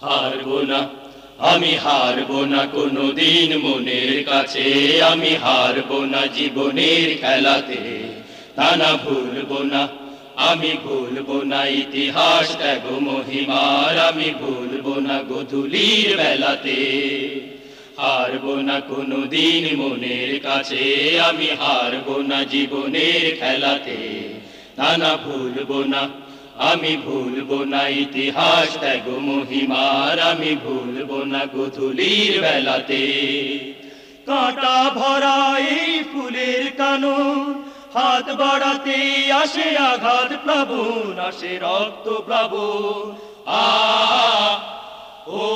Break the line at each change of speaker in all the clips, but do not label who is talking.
হারবো না। আমি হারবো না, কোনোদিন মনের কাছে। আমি হারবো না জীবনের খেলাতে। তা না ভুলবো না, আমি ভুলবো না ইতিহাস ত্যাগ মহিমার। আমি ভুলবো না গধুলির বেলাতে। হারবো না কোনোদিন মনের কাছে। আমি হারবো না জীবনের খেলাতে। তা না ভুলবো না আমি ভুলবো না ইতিহাস, ত্যাগ মহিমার, আমি ভুলবো না গধুলির বেলাতে। কাঁটা ভরা এই ফুলের কানন, হাত বাড়াতে আসে আঘাত প্লাবন, আসে রক্ত প্লাবন। আ, ও,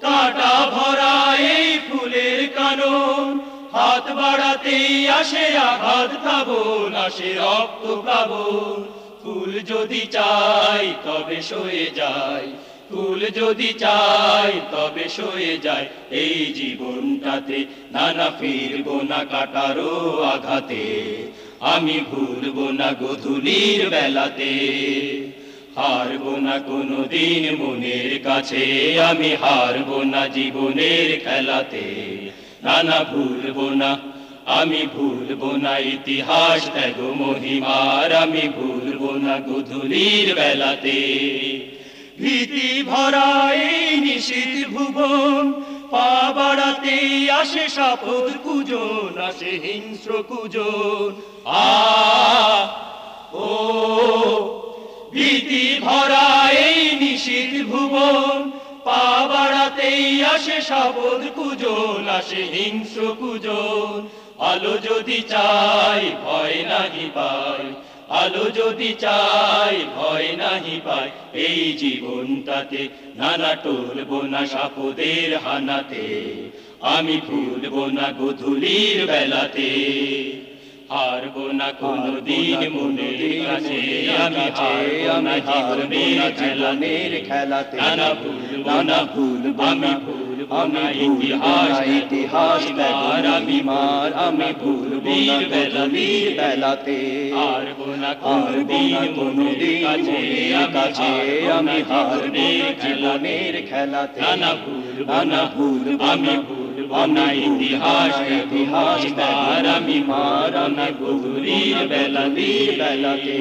কাটা ভরা এই ফুলের কানন, হাত বাড়াতে আসে আঘাত প্লাবন, আসে রক্ত প্লাবন। ফুল যদি চাই, তবে সয়ে যায়। ফুল যদি চাই, তবে সয়ে যায়। এই জীবনটাতে নানা ফিরবো না কাটারও আঘাতে। আমি ভুলবো না গধুলির বেলাতে। হারবো না কোনো দিন মনের কাছে। আমি হারবো না জীবনের খেলাতে। নানা ভুলবো না আমি ভুলবো না ইতিহাস, ত্যাগ মহিমার, আমি ভুলবো না গধুলির বেলাতে। ভীতি ভরা এই নিশীত ভুবন পা বাড়াতে আসে সাপদ কুজন, আসে হিংস্র কুজন। আ, ও, ভীতি ভরা এই নিশীত ভুবন পা বাড়াতেই আসে সাবধ কুজন, আসে হিংস্র কুজন। আলো যদি চাই ভয় নাহি পাই। আলো যদি চাই ভয় নাহি পাই। এই জীবনটাতে নানা টলবো না সাপদের হানাতে। আমি ভুলবো না গধুলির বেলাতে। হারবো না মনের কাছে। আমি হারবো না
খেলাতে।
নানা ভুলবো না ভুলবো আমি ভুলবো না ইতিহাস
ইতিহাস
আর আমি মার আমি ভুলবো না বেলালির
বেলাতে
হারবো না কোনো দিন মনের কাছে
কাছে আমি হারবো
জীবনের
জীবনের খেলাতে
নানা ভুলবো
নানা
না
ভুলবো
আমি ভুলবো না ইতিহাস ইতিহাস আর আমি মার আমি গধুলির বেলালির বেলাতে